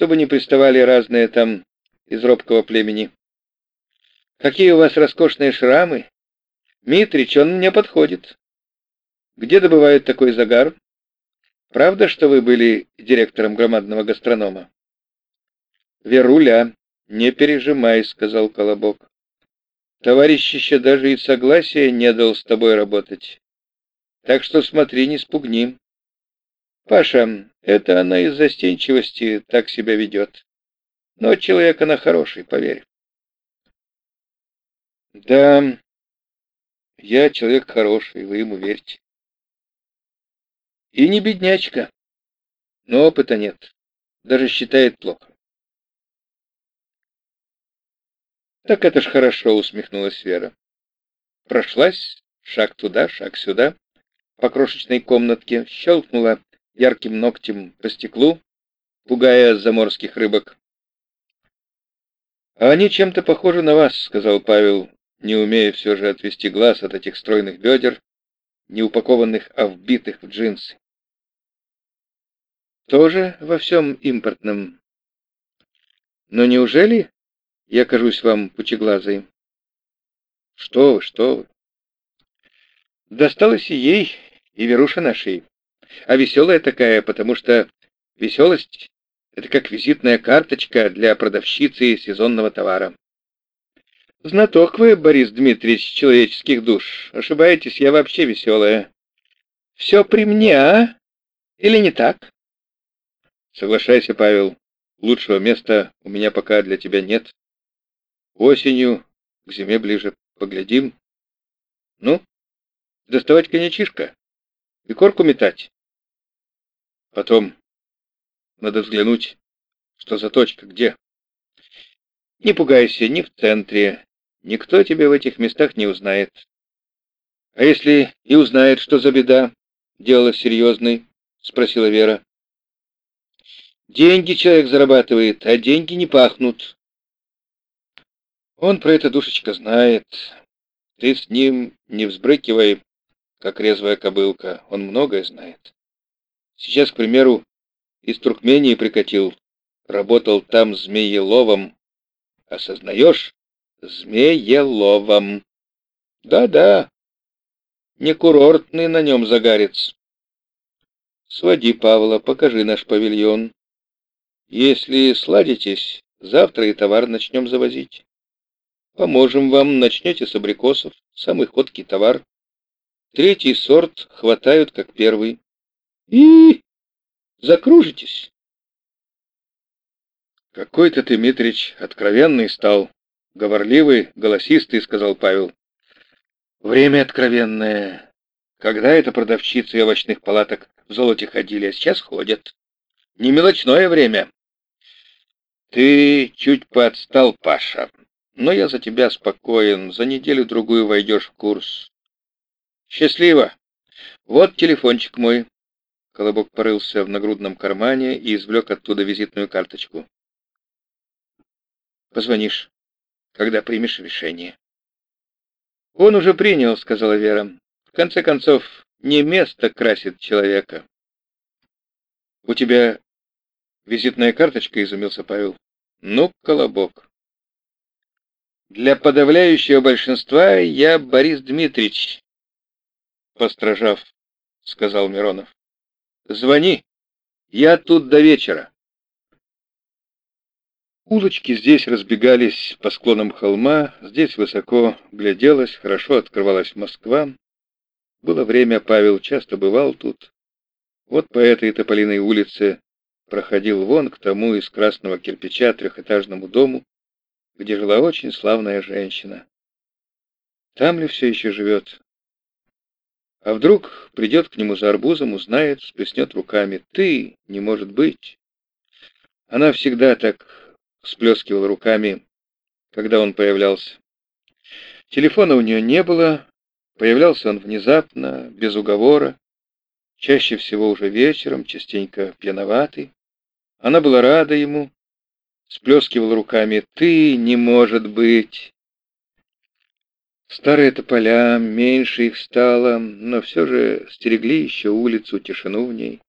чтобы не приставали разные там из робкого племени. Какие у вас роскошные шрамы! Митрич, он мне подходит. Где добывают такой загар? Правда, что вы были директором громадного гастронома? Веруля, не пережимай, сказал Колобок. Товарищ еще даже и согласия не дал с тобой работать. Так что смотри, не спугни. Паша, это она из застенчивости так себя ведет. Но человек она хороший, поверь. Да, я человек хороший, вы ему верьте. И не беднячка. Но опыта нет. Даже считает плохо. Так это ж хорошо, усмехнулась Вера. Прошлась, шаг туда, шаг сюда, по крошечной комнатке, щелкнула ярким ногтем по стеклу, пугая заморских рыбок. «А они чем-то похожи на вас», — сказал Павел, не умея все же отвести глаз от этих стройных бедер, не упакованных, а вбитых в джинсы. «Тоже во всем импортном. Но неужели я кажусь вам пучеглазой?» «Что вы, что вы!» Досталось и ей, и Веруша нашей. А веселая такая, потому что веселость — это как визитная карточка для продавщицы сезонного товара. Знаток вы, Борис Дмитриевич, человеческих душ. Ошибаетесь, я вообще веселая. Все при мне, а? Или не так? Соглашайся, Павел. Лучшего места у меня пока для тебя нет. Осенью, к зиме ближе, поглядим. Ну, доставать коньячишка и корку метать. Потом надо взглянуть, что за точка, где. Не пугайся, не в центре, Никто тебя в этих местах не узнает. А если и узнает, что за беда, дело серьезный, спросила Вера. Деньги человек зарабатывает, а деньги не пахнут. Он про это, душечка, знает. Ты с ним не взбрыкивай, как резвая кобылка. Он многое знает. Сейчас, к примеру, из Туркмении прикатил. Работал там змееловом. Осознаешь? Змееловом. Да-да, не курортный на нем загарец. Своди Павла, покажи наш павильон. Если сладитесь, завтра и товар начнем завозить. Поможем вам, начнете с абрикосов, самый ходкий товар. Третий сорт хватают, как первый. И закружитесь. Какой-то ты, Митрич, откровенный стал, говорливый, голосистый, сказал Павел. Время откровенное. Когда это продавщицы овощных палаток в золоте ходили, а сейчас ходят. Не мелочное время. Ты чуть подстал, Паша. Но я за тебя спокоен. За неделю-другую войдешь в курс. Счастливо. Вот телефончик мой. Колобок порылся в нагрудном кармане и извлек оттуда визитную карточку. Позвонишь когда примешь решение. Он уже принял, сказала Вера. В конце концов, не место красит человека. У тебя визитная карточка, изумился Павел. Ну, колобок. Для подавляющего большинства я Борис Дмитриевич, постражав, сказал Миронов. Звони. Я тут до вечера. Улочки здесь разбегались по склонам холма, здесь высоко гляделась, хорошо открывалась Москва. Было время, Павел часто бывал тут. Вот по этой тополиной улице проходил вон к тому из красного кирпича трехэтажному дому, где жила очень славная женщина. Там ли все еще живет? А вдруг придет к нему за арбузом, узнает, сплеснет руками. Ты, не может быть. Она всегда так всплескивал руками, когда он появлялся. Телефона у нее не было, появлялся он внезапно, без уговора, чаще всего уже вечером, частенько пьяноватый. Она была рада ему, сплескивала руками «Ты не может быть!» Старые тополя, меньше их стало, но все же стерегли еще улицу, тишину в ней.